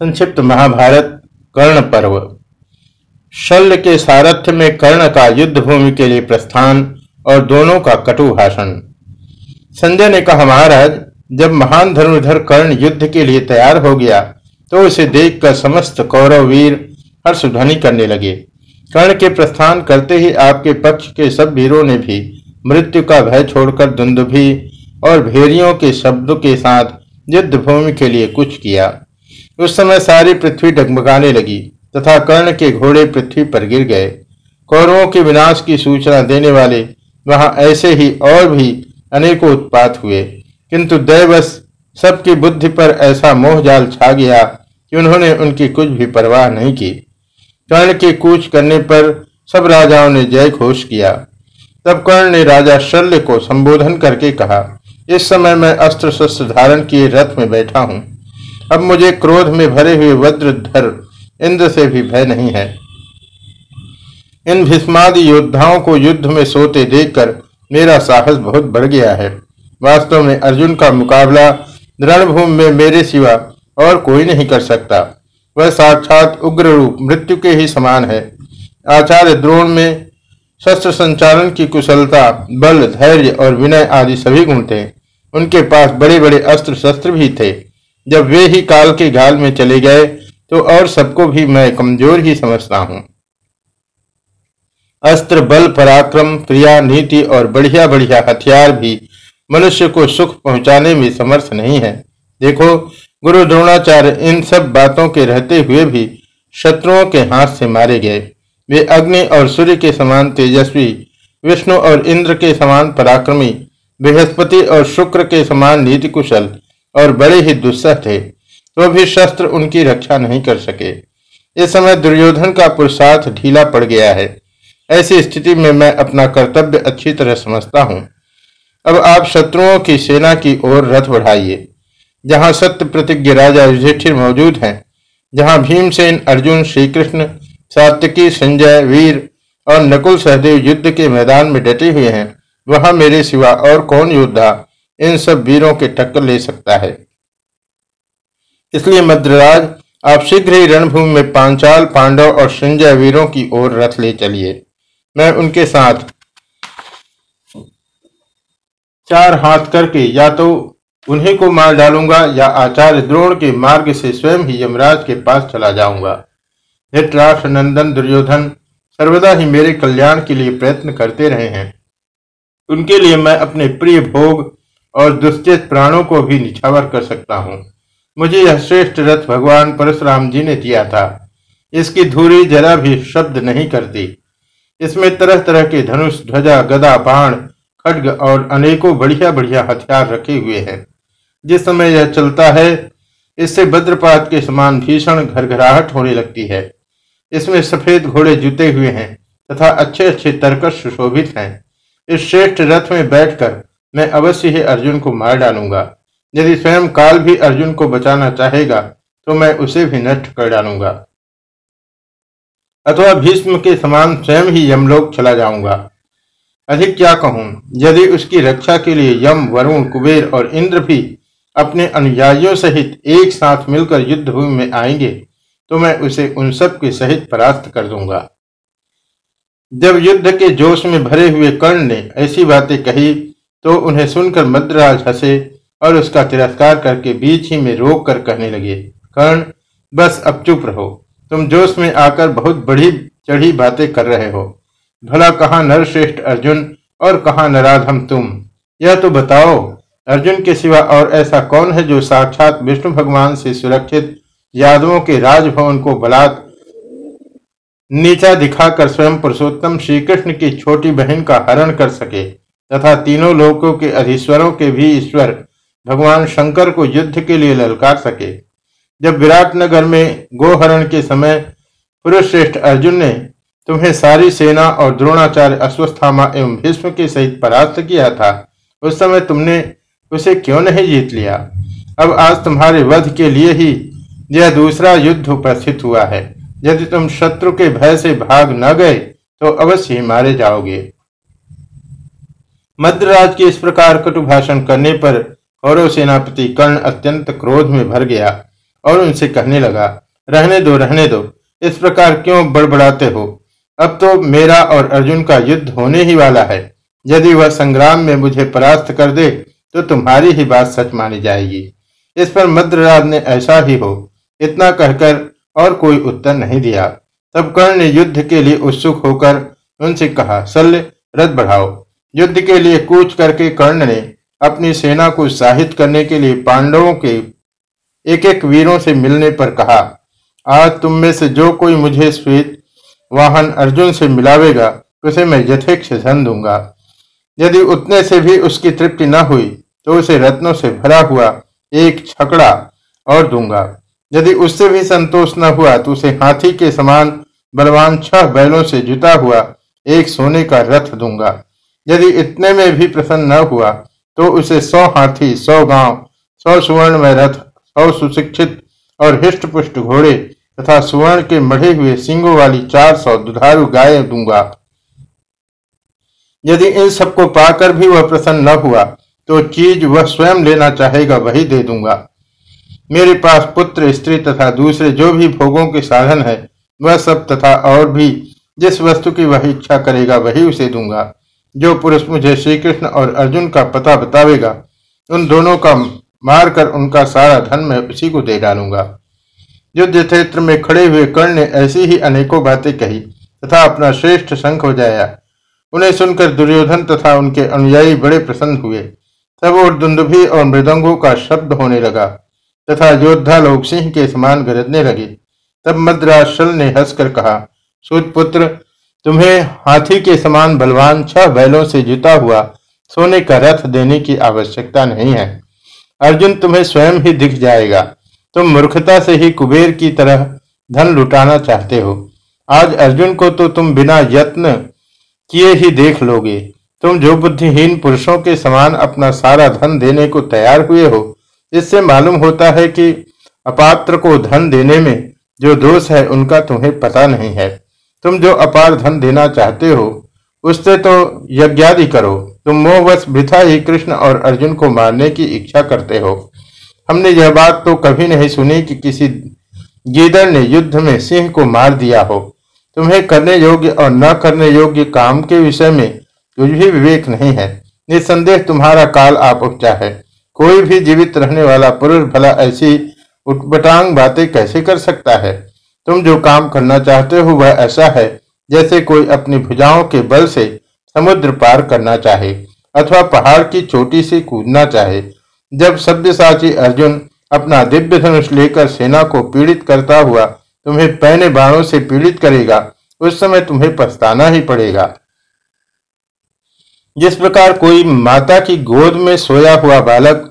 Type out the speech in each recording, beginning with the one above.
संक्षिप्त महाभारत कर्ण पर्व। शल्य के सारथ्य में कर्ण का युद्ध भूमि के लिए प्रस्थान और दोनों का कटु भाषण। संजय ने कहा, महाराज, जब महान धनुर्धर कर्ण युद्ध के लिए तैयार हो गया तो उसे देखकर समस्त कौरव वीर हर्षध्वनि करने लगे। कर्ण के प्रस्थान करते ही आपके पक्ष के सब वीरों ने भी मृत्यु का भय छोड़कर दुंदुभी और भेरियों के शब्दों के साथ युद्ध भूमि के लिए कुछ किया। उस समय सारी पृथ्वी डगमगाने लगी, तथा कर्ण के घोड़े पृथ्वी पर गिर गए। कौरवों के विनाश की सूचना देने वाले वहाँ ऐसे ही और भी अनेकों उत्पात हुए। किंतु दैवश सबकी बुद्धि पर ऐसा मोहजाल छा गया कि उन्होंने उनकी कुछ भी परवाह नहीं की। कर्ण के कूच करने पर सब राजाओं ने जय घोष किया। तब कर्ण ने राजा शल्य को संबोधन करके कहा, इस समय मैं अस्त्र शस्त्र धारण किए रथ में बैठा हूँ। अब मुझे क्रोध में भरे हुए वज्रधर इंद्र से भी भय नहीं है। इन भीष्मादि योद्धाओं को युद्ध में सोते देखकर मेरा साहस बहुत बढ़ गया है। वास्तव में अर्जुन का मुकाबला रणभूमि में मेरे सिवा और कोई नहीं कर सकता। वह साक्षात उग्र रूप मृत्यु के ही समान है। आचार्य द्रोण में शस्त्र संचालन की कुशलता, बल, धैर्य और विनय आदि सभी गुण थे। उनके पास बड़े बड़े अस्त्र शस्त्र भी थे। जब वे ही काल के घाल में चले गए तो और सबको भी मैं कमज़ोर ही समझता हूँ। अस्त्र, बल, पराक्रम, क्रिया, नीति और बढ़िया बढ़िया हथियार भी मनुष्य को सुख पहुँचाने में समर्थ नहीं है। देखो, गुरु द्रोणाचार्य इन सब बातों के रहते हुए भी शत्रुओं के हाथ से मारे गए। वे अग्नि और सूर्य के समान तेजस्वी, विष्णु और इंद्र के समान पराक्रमी, बृहस्पति और शुक्र के समान नीति कुशल और बड़े ही दुस्सह थे तो भी शस्त्र उनकी रक्षा नहीं कर सके। इस समय दुर्योधन का पुरुषार्थ ढीला पड़ गया है। ऐसी स्थिति में मैं अपना कर्तव्य अच्छी तरह समझता हूँ। अब आप शत्रुओं की सेना की ओर रथ बढ़ाइए, जहाँ सत्य प्रतिज्ञ राजा युधिष्ठिर मौजूद हैं, जहाँ भीमसेन, अर्जुन श्री कृष्ण सात्यकी, संजय, वीर और नकुल सहदेव युद्ध के मैदान में डटे हुए हैं। वहाँ मेरे सिवा और कौन योद्धा इन सब वीरों के टक्कर ले सकता है। इसलिए मद्रराज आप शीघ्र ही रणभूमि में पांचाल, पांडव और संजय वीरों की ओर रथ ले चलिए। मैं उनके साथ चार हाथ करके या तो उन्हीं को मार डालूँगा या आचार्य द्रोण के मार्ग से स्वयं ही यमराज के पास चला जाऊँगा। धृतराष्ट्र नंदन, दुर्योधन सर्वदा ही मेरे कल्याण के लिए प्रयत्न करते रहे हैं। उनके लिए मैं अपने प्रिय भोग और दुश्चित प्राणों को भी निछावर कर सकता हूँ। मुझे यह श्रेष्ठ रथ भगवान परशुराम जी ने दिया था। इसकी धूरी जरा भी शब्द नहीं करती। इसमें तरह तरह के धनुष, ध्वजा, गदा, बाण, खड्ग और अनेकों बढ़िया बढ़िया हथियार रखे हुए हैं। जिस समय यह चलता है, इससे भद्रपात के समान भीषण घरघराहट होने लगती है। इसमें सफ़ेद घोड़े जुते हुए हैं तथा अच्छे अच्छे तर्कश सुशोभित हैं। इस श्रेष्ठ रथ में बैठकर मैं अवश्य ही अर्जुन को मार डालूँगा। यदि स्वयं काल भी अर्जुन को बचाना चाहेगा तो मैं उसे भी नष्ट कर डालूँगा। अथवा भीष्म के समान स्वयं ही यमलोक चला जाऊँगा। अधिक क्या कहूँ, यदि उसकी रक्षा के लिए यम, वरुण, कुबेर और इंद्र भी अपने अनुयायियों सहित एक साथ मिलकर युद्ध भूमि में आएँगे तो मैं उसे उन सब के सहित परास्त कर दूँगा। जब युद्ध के जोश में भरे हुए कर्ण ने ऐसी बातें कही तो उन्हें सुनकर मद्राज हंसे और उसका तिरस्कार करके बीच ही में रोक कर कहने लगे, कर्ण, बस अब चुप रहो। तुम जोश में आकर बहुत बड़ी चढ़ी बातें कर रहे हो। भला कहा नरश्रेष्ठ अर्जुन और कहा नराधम तुम? यह तो बताओ, अर्जुन के सिवा और ऐसा कौन है जो साक्षात विष्णु भगवान से सुरक्षित यादवों के राजभवन को बलात् नीचा दिखाकर स्वयं पुरुषोत्तम श्री कृष्ण की छोटी बहन का हरण कर सके? तथा तीनों लोकों के अधीश्वरों के भी ईश्वर भगवान शंकर को युद्ध के लिए ललकार सके। जब विराटनगर में गोहरण के समय पुरुष श्रेष्ठ अर्जुन ने तुम्हें सारी सेना और द्रोणाचार्य अश्वस्थामा एवं भीष्म के सहित परास्त किया था, उस समय तुमने उसे क्यों नहीं जीत लिया? अब आज तुम्हारे वध के लिए ही यह दूसरा युद्ध उपस्थित हुआ है। यदि तुम शत्रु के भय से भाग न गए तो अवश्य मारे जाओगे। मद्रराज के इस प्रकार कटु भाषण करने पर कौरव सेनापति कर्ण अत्यंत क्रोध में भर गया और उनसे कहने लगा, रहने दो रहने दो, इस प्रकार क्यों बड़बड़ाते हो? अब तो मेरा और अर्जुन का युद्ध होने ही वाला है। यदि वह संग्राम में मुझे परास्त कर दे तो तुम्हारी ही बात सच मानी जाएगी। इस पर मद्रराज ने, ऐसा ही हो। इतना कहकर और कोई उत्तर नहीं दिया। तब कर्ण ने युद्ध के लिए उत्सुक होकर उनसे कहा, शल्य, रथ बढ़ाओ। युद्ध के लिए कूच करके कर्ण ने अपनी सेना को उत्साहित करने के लिए पांडवों के एक एक वीरों से मिलने पर कहा, आज तुम में से जो कोई मुझे श्वेत वाहन अर्जुन से मिलावेगा, उसे मैं यथेक्ष धन दूँगा। यदि उतने से भी उसकी तृप्ति न हुई तो उसे रत्नों से भरा हुआ एक छकड़ा और दूँगा। यदि उससे भी संतोष न हुआ तो उसे हाथी के समान बलवान छह बैलों से जुता हुआ एक सोने का रथ दूँगा। यदि इतने में भी प्रसन्न न हुआ तो उसे सौ हाथी, सौ गाँव, सौ सुवर्ण में रथ सौ सुशिक्षित और हिष्ट पुष्ट घोड़े तथा सुवर्ण के मढ़े हुए सिंगों वाली चार सौ दुधारू गाय दूँगा। यदि इन सबको पाकर भी वह प्रसन्न न हुआ तो चीज़ वह स्वयं लेना चाहेगा, वही दे दूँगा। मेरे पास पुत्र, स्त्री तथा दूसरे जो भी भोगों के साधन है, वह सब तथा और भी जिस वस्तु की वह इच्छा करेगा, वही उसे दूँगा। जो पुरुष मुझे श्री कृष्ण और अर्जुन का पता बतावेगा, उन दोनों का मारकर उनका सारा धन मैं उसी को दे डालूँगा। युद्ध क्षेत्र में खड़े हुए कर्ण ने ऐसी ही अनेकों बातें कही, तथा अपना श्रेष्ठ शंख हो जाया उन्हें सुनकर दुर्योधन तथा उनके अनुयायी बड़े प्रसन्न हुए। तब और दुंदुभी और मृदंगों का शब्द होने लगा, तथा योद्धा लोग सिंह के समान गरजने लगे। तब मद्राशल ने हंसकर कहा पुत्र तुम्हें हाथी के समान बलवान छह बैलों से जुता हुआ सोने का रथ देने की आवश्यकता नहीं है। अर्जुन, तुम्हें स्वयं ही दिख जाएगा। तुम मूर्खता से ही कुबेर की तरह धन लुटाना चाहते हो। आज अर्जुन को तो तुम बिना यत्न किए ही देख लोगे। तुम जो बुद्धिहीन पुरुषों के समान अपना सारा धन देने को तैयार हुए हो, इससे मालूम होता है कि अपात्र को धन देने में जो दोष है, उनका तुम्हें पता नहीं है। तुम जो अपार धन देना चाहते हो, उससे तो यज्ञादि करो। तुम मोहवश वृथा ही कृष्ण और अर्जुन को मारने की इच्छा करते हो। हमने यह बात तो कभी नहीं सुनी कि किसी गीदड़ ने युद्ध में सिंह को मार दिया हो। तुम्हें करने योग्य और न करने योग्य काम के विषय में कुछ भी विवेक नहीं है। निसंदेह तुम्हारा काल आप उपचा है। कोई भी जीवित रहने वाला पुरुष भला ऐसी उठपटांग बातें कैसे कर सकता है? तुम जो काम करना चाहते हो वह ऐसा है, जैसे कोई अपनी भुजाओं के बल से समुद्र पार करना चाहे, अथवा पहाड़ की चोटी से कूदना चाहे। जब सभ्यसाची अर्जुन अपना दिव्य धनुष लेकर सेना को पीड़ित करता हुआ तुम्हें पहने बाणों से पीड़ित करेगा, उस समय तुम्हें पछताना ही पड़ेगा। जिस प्रकार कोई माता की गोद में सोया हुआ बालक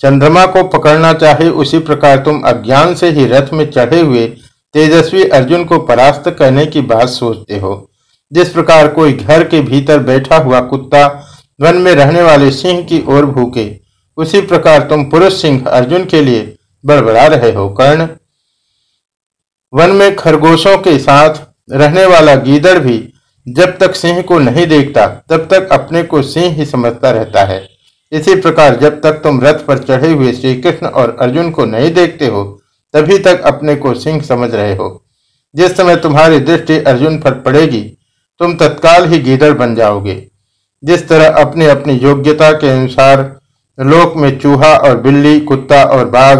चंद्रमा को पकड़ना चाहे, उसी प्रकार तुम अज्ञान से ही रथ में चढ़े हुए तेजस्वी अर्जुन को परास्त करने की बात सोचते हो। जिस प्रकार कोई घर के भीतर बैठा हुआ कुत्ता वन में रहने वाले सिंह की ओर भूखे, उसी प्रकार तुम पुरुष सिंह अर्जुन के लिए बड़बड़ा रहे हो, कर्ण। वन में खरगोशों के साथ रहने वाला गीदड़ भी जब तक सिंह को नहीं देखता, तब तक अपने को सिंह ही समझता रहता है। इसी प्रकार जब तक तुम रथ पर चढ़े हुए श्री कृष्ण और अर्जुन को नहीं देखते हो तभी तक अपने को सिंह समझ रहे हो। जिस समय तुम्हारी दृष्टि अर्जुन पर पड़ेगी, तुम तत्काल ही गीदड़ बन जाओगे। जिस तरह अपनी अपनी योग्यता के अनुसार लोक में चूहा और बिल्ली, कुत्ता और बाघ,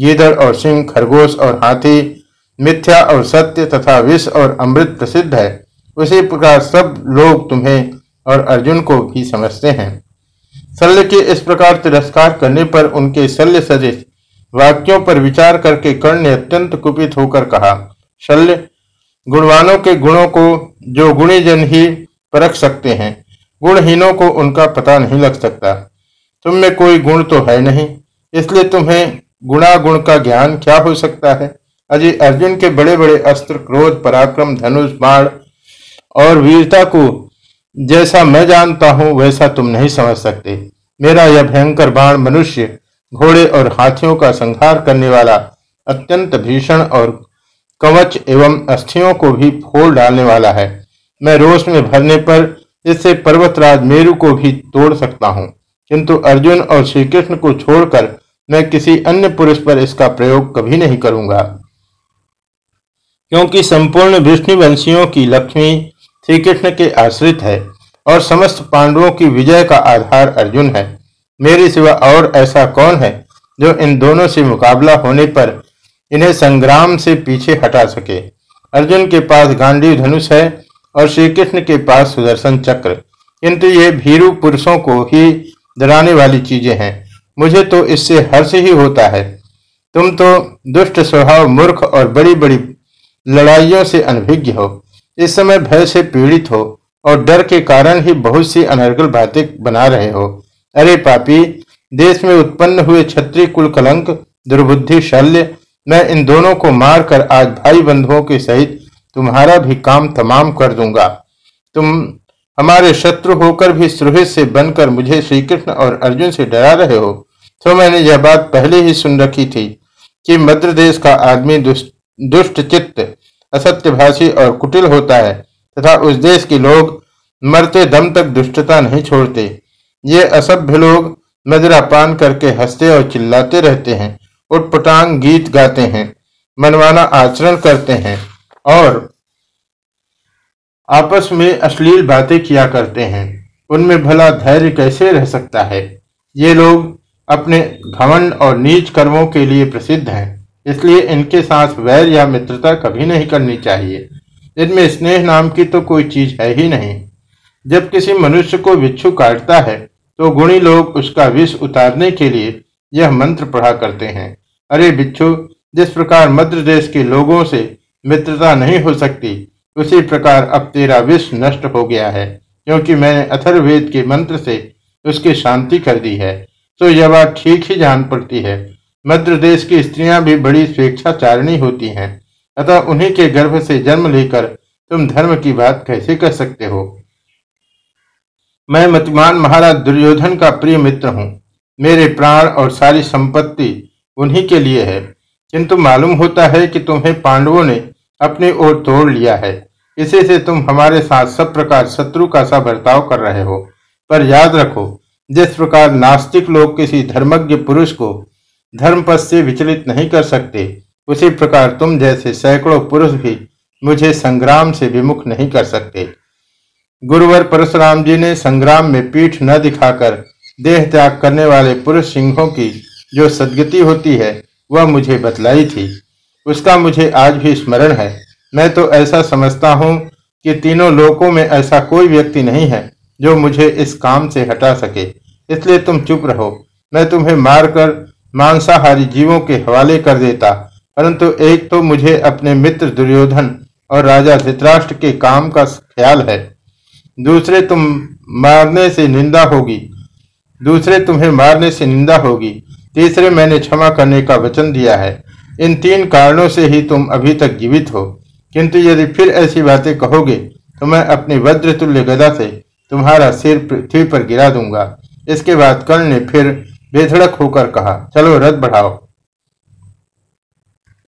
गीदड़ और सिंह, खरगोश और हाथी, मिथ्या और सत्य तथा विष और अमृत प्रसिद्ध है, उसी प्रकार सब लोग तुम्हें और अर्जुन को भी समझते हैं। शल्य के इस प्रकार तिरस्कार करने पर उनके शल्य सदृश वाक्यों पर विचार करके कर्ण ने अत्यंत कुपित होकर कहा, शल्य, गुणवानों के गुणों को जो गुणीजन ही परख सकते हैं, गुणहीनों को उनका पता नहीं लग सकता। तुम में कोई गुण तो है नहीं, इसलिए तुम्हें गुणा गुण का ज्ञान क्या हो सकता है? अजय अर्जुन के बड़े बड़े अस्त्र, क्रोध, पराक्रम, धनुष, बाण और वीरता को जैसा मैं जानता हूँ, वैसा तुम नहीं समझ सकते। मेरा यह भयंकर बाण मनुष्य घोड़े और हाथियों का संहार करने वाला अत्यंत भीषण और कवच एवं अस्थियों को भी फोड़ डालने वाला है। मैं रोष में भरने पर इससे पर्वतराज मेरु को भी तोड़ सकता हूँ। किंतु अर्जुन और श्री कृष्ण को छोड़कर मैं किसी अन्य पुरुष पर इसका प्रयोग कभी नहीं करूँगा। क्योंकि संपूर्ण विष्णुवंशियों की लक्ष्मी श्री कृष्ण के आश्रित है और समस्त पांडवों की विजय का आधार अर्जुन है। मेरे सिवा और ऐसा कौन है जो इन दोनों से मुकाबला होने पर इन्हें संग्राम से पीछे हटा सके? अर्जुन के पास गांधी धनुष है और श्री कृष्ण के पास सुदर्शन चक्र। किंतु ये भीरु पुरुषों को ही डराने वाली चीज़ें हैं। मुझे तो इससे हर्ष ही होता है। तुम तो दुष्ट स्वभाव मूर्ख और बड़ी बड़ी लड़ाइयों से अनभिज्ञ हो। इस समय भय से पीड़ित हो और डर के कारण ही बहुत सी अनर्गल बातें बना रहे हो। अरे पापी, देश में उत्पन्न हुए क्षत्रिय कुल कलंक, दुर्बुद्धि शल्य, मैं इन दोनों को मारकर आज भाई बंधुओं के सहित तुम्हारा भी काम तमाम कर दूँगा। तुम हमारे शत्रु होकर भी सुरहित से बनकर मुझे श्री कृष्ण और अर्जुन से डरा रहे हो तो मैंने यह बात पहले ही सुन रखी थी कि मध्य देश का आदमी दुष्ट चित्त, असत्यभाषी और कुटिल होता है, तथा उस देश के लोग मरते दम तक दुष्टता नहीं छोड़ते। ये असभ्य लोग मदरा पान करके हँसते और चिल्लाते रहते हैं उटपटांग गीत गाते हैं, मनवाना आचरण करते हैं और आपस में अश्लील बातें किया करते हैं। उनमें भला धैर्य कैसे रह सकता है? ये लोग अपने घमंड और नीच कर्मों के लिए प्रसिद्ध हैं, इसलिए इनके साथ वैर या मित्रता कभी नहीं करनी चाहिए। इनमें स्नेह नाम की तो कोई चीज़ है ही नहीं। जब किसी मनुष्य को बिच्छू काटता है तो गुणी लोग उसका विष उतारने के लिए यह मंत्र पढ़ा करते हैं। अरे बिच्छू, जिस प्रकार मध्य देश के लोगों से मित्रता नहीं हो सकती, उसी प्रकार अब तेरा विष नष्ट हो गया है, क्योंकि मैंने अथर्वेद के मंत्र से उसकी शांति कर दी है। तो यह बात ठीक ही जान पड़ती है। मध्य देश की स्त्रियाँ भी बड़ी स्वेच्छाचारिणी होती हैं। अतः उन्हीं के गर्भ से जन्म लेकर तुम धर्म की बात कैसे कर सकते हो? मैं मतिमान महाराज दुर्योधन का प्रिय मित्र हूँ। मेरे प्राण और सारी संपत्ति उन्हीं के लिए है। किंतु मालूम होता है कि तुम्हें पांडवों ने अपनी ओर तोड़ लिया है। इसी से तुम हमारे साथ सब प्रकार शत्रु का सा बर्ताव कर रहे हो। पर याद रखो, जिस प्रकार नास्तिक लोग किसी धर्मज्ञ पुरुष को धर्म पद से विचलित नहीं कर सकते, उसी प्रकार तुम जैसे सैकड़ों पुरुष भी मुझे संग्राम से विमुख नहीं कर सकते। गुरुवर परशुराम जी ने संग्राम में पीठ न दिखाकर देह त्याग करने वाले पुरुष सिंहों की जो सदगति होती है, वह मुझे बतलाई थी। उसका मुझे आज भी स्मरण है। मैं तो ऐसा समझता हूँ कि तीनों लोकों में ऐसा कोई व्यक्ति नहीं है जो मुझे इस काम से हटा सके। इसलिए तुम चुप रहो। मैं तुम्हें मारकर मांसाहारी जीवों के हवाले कर देता, परंतु एक तो मुझे अपने मित्र दुर्योधन और राजा धित्राष्ट्र के काम का ख्याल है। दूसरे तुम मारने से निंदा होगी। दूसरे तुम्हें मारने से निंदा होगी। तीसरे मैंने क्षमा करने का वचन दिया है। इन तीन कारणों से ही तुम अभी तक जीवित हो। किंतु यदि फिर ऐसी बातें कहोगे तो मैं अपनी वज्र तुल्य गदा से तुम्हारा सिर पृथ्वी पर गिरा दूँगा। इसके बाद कर्ण ने फिर बेधड़क होकर कहा, चलो रथ बढ़ाओ।